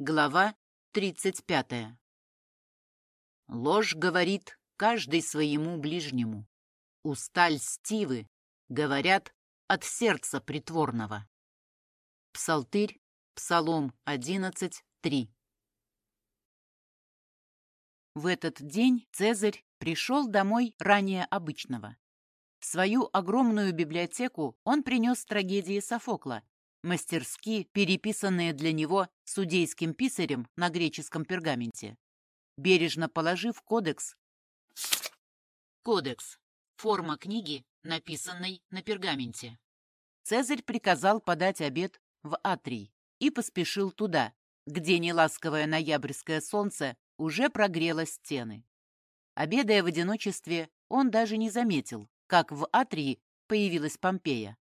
Глава 35. Ложь говорит каждый своему ближнему. Уста льстивы, говорят, от сердца притворного. Псалтырь, Псалом 11.3. В этот день Цезарь пришел домой ранее обычного. В свою огромную библиотеку он принес трагедии Софокла, мастерски переписанные для него судейским писарем на греческом пергаменте. Бережно положив кодекс. Кодекс. Форма книги, написанной на пергаменте. Цезарь приказал подать обед в Атрий и поспешил туда, где неласковое ноябрьское солнце уже прогрело стены. Обедая в одиночестве, он даже не заметил, как в Атрии появилась Помпея.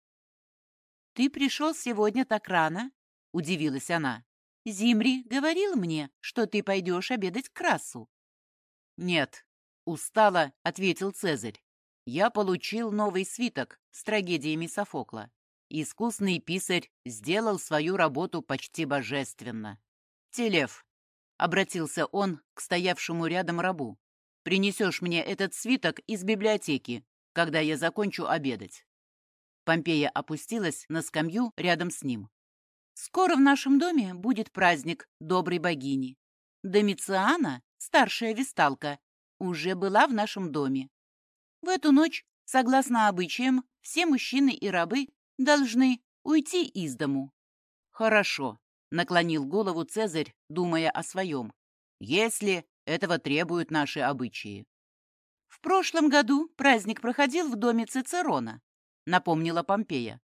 «Ты пришел сегодня так рано?» — удивилась она. «Зимри говорил мне, что ты пойдешь обедать к Красу». «Нет», — устало ответил Цезарь. «Я получил новый свиток с трагедиями Софокла. Искусный писарь сделал свою работу почти божественно. Телев», — обратился он к стоявшему рядом рабу, «принесешь мне этот свиток из библиотеки, когда я закончу обедать». Помпея опустилась на скамью рядом с ним. «Скоро в нашем доме будет праздник доброй богини. Домициана, старшая висталка, уже была в нашем доме. В эту ночь, согласно обычаям, все мужчины и рабы должны уйти из дому». «Хорошо», — наклонил голову Цезарь, думая о своем. «Если этого требуют наши обычаи». В прошлом году праздник проходил в доме Цицерона. — напомнила Помпея.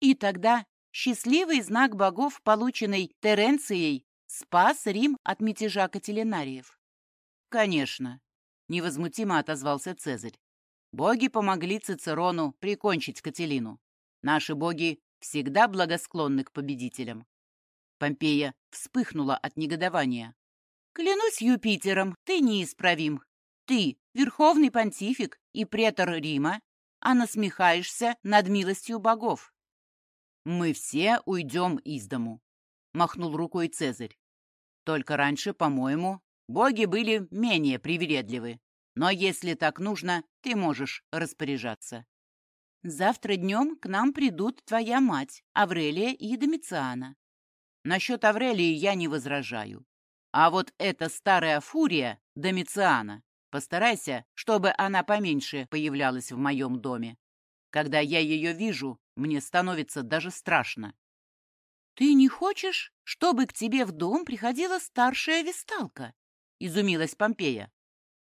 И тогда счастливый знак богов, полученный Теренцией, спас Рим от мятежа Кателинариев. «Конечно», — невозмутимо отозвался Цезарь. «Боги помогли Цицерону прикончить Кателину. Наши боги всегда благосклонны к победителям». Помпея вспыхнула от негодования. «Клянусь Юпитером, ты неисправим. Ты, верховный понтифик и претор Рима, а насмехаешься над милостью богов. «Мы все уйдем из дому», — махнул рукой Цезарь. «Только раньше, по-моему, боги были менее привередливы. Но если так нужно, ты можешь распоряжаться». «Завтра днем к нам придут твоя мать, Аврелия и Домициана». «Насчет Аврелии я не возражаю. А вот эта старая фурия Домициана Постарайся, чтобы она поменьше появлялась в моем доме. Когда я ее вижу, мне становится даже страшно. «Ты не хочешь, чтобы к тебе в дом приходила старшая висталка?» — изумилась Помпея.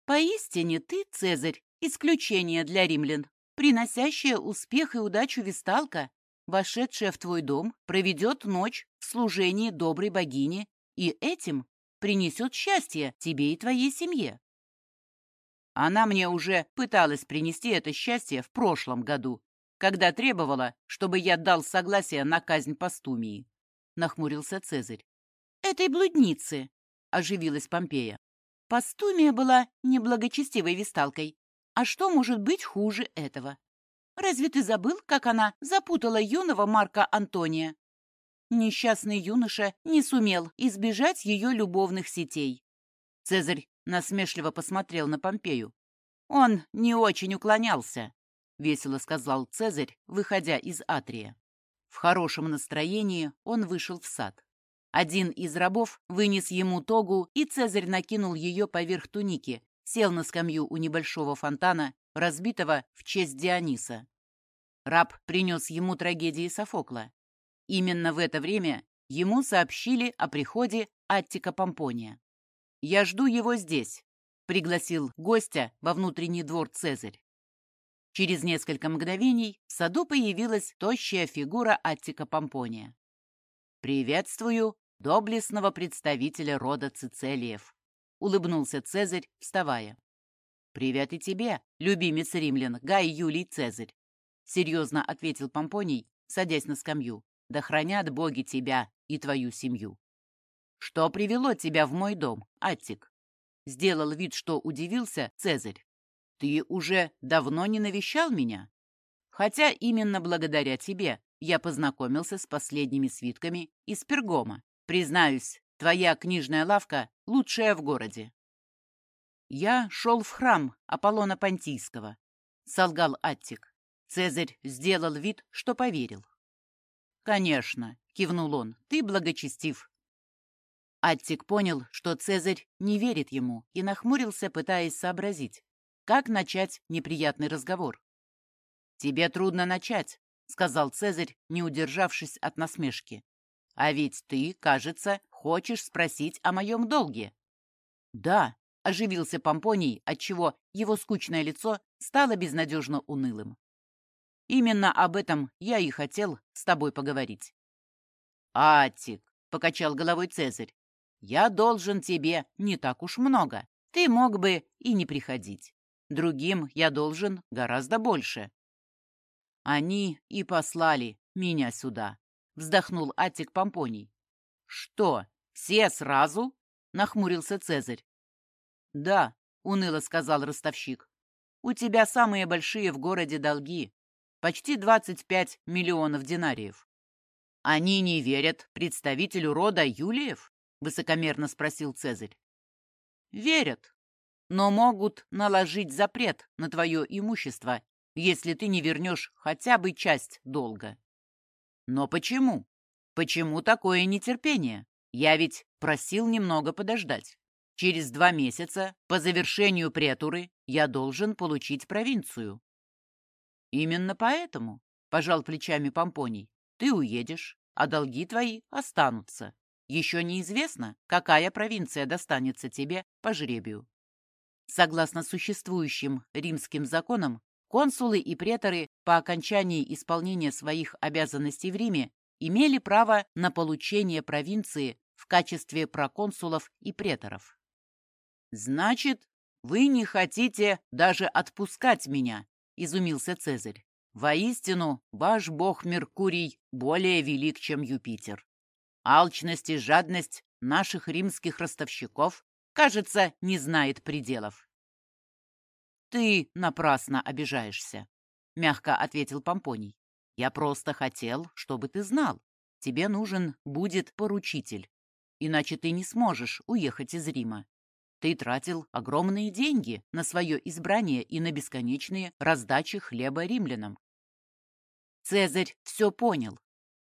«Поистине ты, Цезарь, исключение для римлян. Приносящая успех и удачу висталка, вошедшая в твой дом, проведет ночь в служении доброй богини и этим принесет счастье тебе и твоей семье. Она мне уже пыталась принести это счастье в прошлом году, когда требовала, чтобы я дал согласие на казнь Постумии. Нахмурился Цезарь. «Этой блудницы!» — оживилась Помпея. Постумия была неблагочестивой висталкой. А что может быть хуже этого? Разве ты забыл, как она запутала юного Марка Антония? Несчастный юноша не сумел избежать ее любовных сетей. Цезарь насмешливо посмотрел на Помпею. «Он не очень уклонялся», — весело сказал Цезарь, выходя из Атрия. В хорошем настроении он вышел в сад. Один из рабов вынес ему тогу, и Цезарь накинул ее поверх туники, сел на скамью у небольшого фонтана, разбитого в честь Диониса. Раб принес ему трагедии Софокла. Именно в это время ему сообщили о приходе Аттика Помпония. «Я жду его здесь», — пригласил гостя во внутренний двор Цезарь. Через несколько мгновений в саду появилась тощая фигура Аттика Помпония. «Приветствую доблестного представителя рода Цицелиев», — улыбнулся Цезарь, вставая. «Привет и тебе, любимец римлян, Гай Юлий Цезарь», — серьезно ответил Помпоний, садясь на скамью. «Да хранят боги тебя и твою семью». «Что привело тебя в мой дом, Аттик?» Сделал вид, что удивился Цезарь. «Ты уже давно не навещал меня? Хотя именно благодаря тебе я познакомился с последними свитками из Пергома. Признаюсь, Твоя книжная лавка лучшая в городе. Я шел в храм Аполлона Понтийского, солгал Аттик. Цезарь сделал вид, что поверил. «Конечно», — кивнул он, — «ты благочестив». Аттик понял, что Цезарь не верит ему, и нахмурился, пытаясь сообразить, как начать неприятный разговор. «Тебе трудно начать», — сказал Цезарь, не удержавшись от насмешки. «А ведь ты, кажется, хочешь спросить о моем долге». «Да», — оживился Помпоний, отчего его скучное лицо стало безнадежно унылым. «Именно об этом я и хотел с тобой поговорить». «Атик», — покачал головой Цезарь, — «я должен тебе не так уж много. Ты мог бы и не приходить. Другим я должен гораздо больше. Они и послали меня сюда, вздохнул Аттик Помпоний. Что, все сразу? Нахмурился Цезарь. Да, уныло сказал ростовщик. У тебя самые большие в городе долги. Почти 25 миллионов динариев. Они не верят представителю рода Юлиев? Высокомерно спросил Цезарь. Верят, но могут наложить запрет на твое имущество если ты не вернешь хотя бы часть долга. Но почему? Почему такое нетерпение? Я ведь просил немного подождать. Через два месяца, по завершению претуры, я должен получить провинцию. Именно поэтому, — пожал плечами Помпоний, — ты уедешь, а долги твои останутся. Еще неизвестно, какая провинция достанется тебе по жребию. Согласно существующим римским законам, Консулы и преторы по окончании исполнения своих обязанностей в Риме имели право на получение провинции в качестве проконсулов и преторов. «Значит, вы не хотите даже отпускать меня?» – изумился Цезарь. «Воистину, ваш бог Меркурий более велик, чем Юпитер. Алчность и жадность наших римских ростовщиков, кажется, не знает пределов. «Ты напрасно обижаешься», — мягко ответил Помпоний. «Я просто хотел, чтобы ты знал. Тебе нужен будет поручитель, иначе ты не сможешь уехать из Рима. Ты тратил огромные деньги на свое избрание и на бесконечные раздачи хлеба римлянам. Цезарь все понял.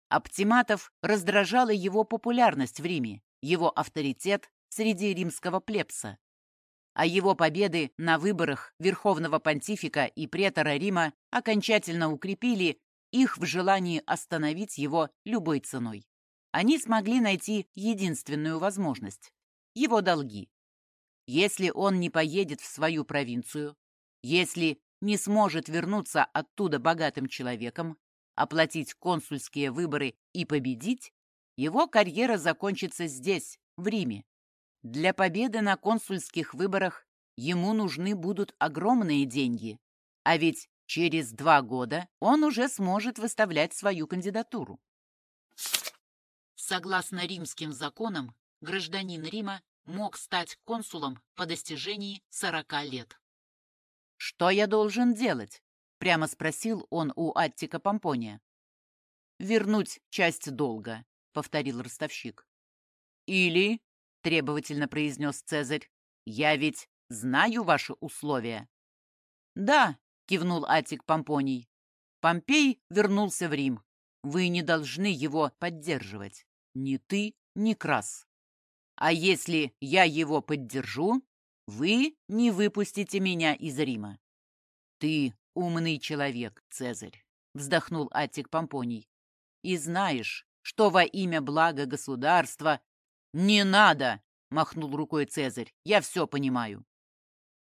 Оптиматов раздражала его популярность в Риме, его авторитет среди римского плебса а его победы на выборах Верховного Понтифика и претора Рима окончательно укрепили их в желании остановить его любой ценой. Они смогли найти единственную возможность – его долги. Если он не поедет в свою провинцию, если не сможет вернуться оттуда богатым человеком, оплатить консульские выборы и победить, его карьера закончится здесь, в Риме. Для победы на консульских выборах ему нужны будут огромные деньги, а ведь через два года он уже сможет выставлять свою кандидатуру. Согласно римским законам, гражданин Рима мог стать консулом по достижении 40 лет. «Что я должен делать?» — прямо спросил он у Аттика Помпония. «Вернуть часть долга», — повторил ростовщик. «Или — требовательно произнес Цезарь. «Я ведь знаю ваши условия». «Да», — кивнул Атик Помпоний. «Помпей вернулся в Рим. Вы не должны его поддерживать. Ни ты, ни Крас. А если я его поддержу, вы не выпустите меня из Рима». «Ты умный человек, Цезарь», — вздохнул Атик Помпоний. «И знаешь, что во имя блага государства «Не надо!» — махнул рукой Цезарь. «Я все понимаю».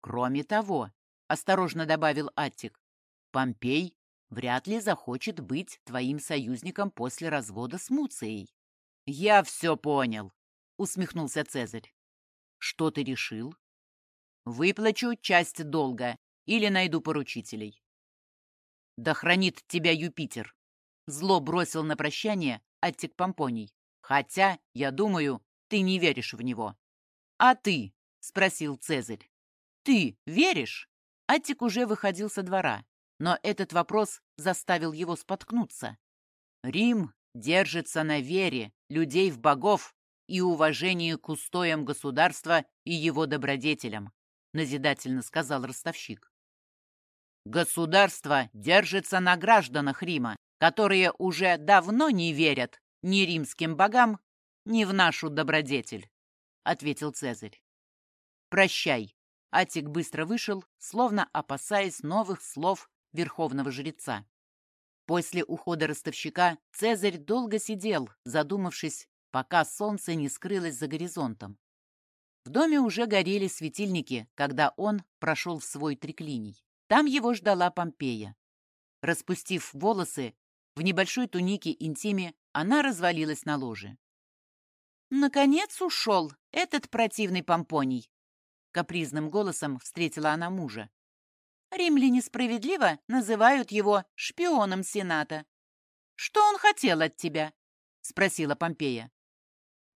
«Кроме того», — осторожно добавил Аттик, «Помпей вряд ли захочет быть твоим союзником после развода с Муцией». «Я все понял», — усмехнулся Цезарь. «Что ты решил?» «Выплачу часть долга или найду поручителей». «Да хранит тебя Юпитер!» Зло бросил на прощание Аттик Помпоний. Хотя, я думаю, ты не веришь в него. А ты? Спросил Цезарь. Ты веришь? Аттик уже выходил со двора, но этот вопрос заставил его споткнуться. Рим держится на вере людей в богов, и уважение к устоям государства и его добродетелям», назидательно сказал ростовщик. «Государство держится на гражданах Рима, которые уже давно не верят ни римским богам, ни в нашу добродетель», ответил Цезарь. «Прощай». Атик быстро вышел, словно опасаясь новых слов верховного жреца. После ухода ростовщика Цезарь долго сидел, задумавшись, пока солнце не скрылось за горизонтом. В доме уже горели светильники, когда он прошел в свой триклиний. Там его ждала Помпея. Распустив волосы, в небольшой тунике интиме она развалилась на ложе. «Наконец ушел этот противный помпоний!» Капризным голосом встретила она мужа. Римляне справедливо называют его шпионом Сената. «Что он хотел от тебя?» — спросила Помпея.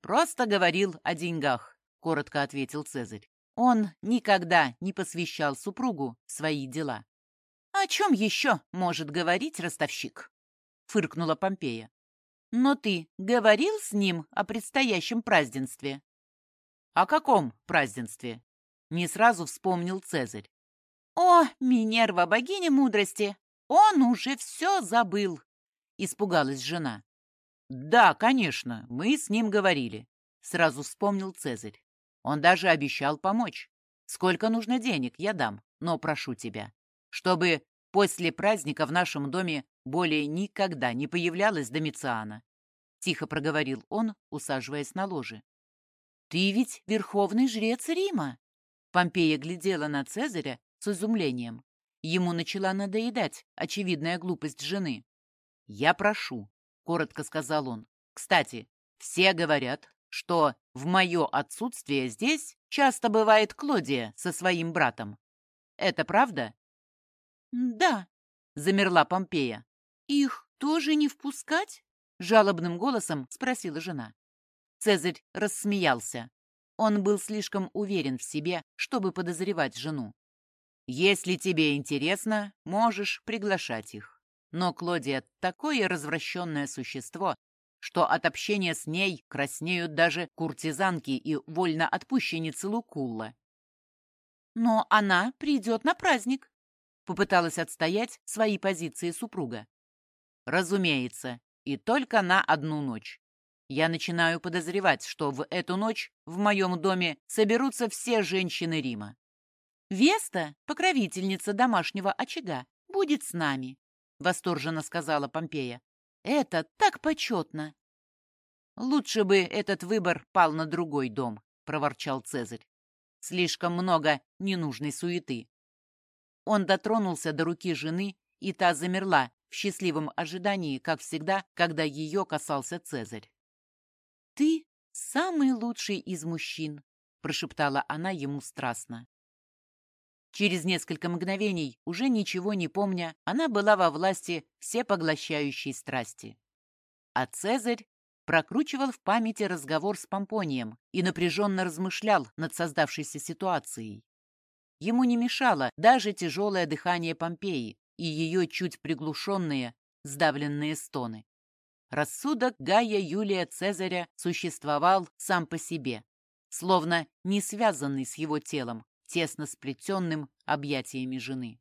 «Просто говорил о деньгах», — коротко ответил Цезарь. Он никогда не посвящал супругу свои дела. «О чем еще может говорить ростовщик?» — фыркнула Помпея. «Но ты говорил с ним о предстоящем празднестве?» «О каком празднестве?» — не сразу вспомнил Цезарь. «О, Минерва, богиня мудрости! Он уже все забыл!» — испугалась жена. «Да, конечно, мы с ним говорили», — сразу вспомнил Цезарь. «Он даже обещал помочь. Сколько нужно денег, я дам, но прошу тебя, чтобы после праздника в нашем доме более никогда не появлялась Домициана», — тихо проговорил он, усаживаясь на ложе. «Ты ведь верховный жрец Рима!» Помпея глядела на Цезаря с изумлением. Ему начала надоедать очевидная глупость жены. «Я прошу», — коротко сказал он. «Кстати, все говорят, что в мое отсутствие здесь часто бывает Клодия со своим братом. Это правда?» «Да», — замерла Помпея. «Их тоже не впускать?» — жалобным голосом спросила жена. Цезарь рассмеялся. Он был слишком уверен в себе, чтобы подозревать жену. Если тебе интересно, можешь приглашать их. Но Клодия такое развращенное существо, что от общения с ней краснеют даже куртизанки и вольноотпущенницы Лукулла. «Но она придет на праздник», — попыталась отстоять свои позиции супруга. «Разумеется, и только на одну ночь. Я начинаю подозревать, что в эту ночь в моем доме соберутся все женщины Рима. «Веста, покровительница домашнего очага, будет с нами», — восторженно сказала Помпея. «Это так почетно!» «Лучше бы этот выбор пал на другой дом», — проворчал Цезарь. «Слишком много ненужной суеты». Он дотронулся до руки жены, и та замерла в счастливом ожидании, как всегда, когда ее касался Цезарь. «Ты самый лучший из мужчин», — прошептала она ему страстно. Через несколько мгновений, уже ничего не помня, она была во власти всепоглощающей страсти. А Цезарь прокручивал в памяти разговор с Помпонием и напряженно размышлял над создавшейся ситуацией. Ему не мешало даже тяжелое дыхание Помпеи и ее чуть приглушенные, сдавленные стоны. Рассудок Гая Юлия Цезаря существовал сам по себе, словно не связанный с его телом, тесно сплетенным объятиями жены.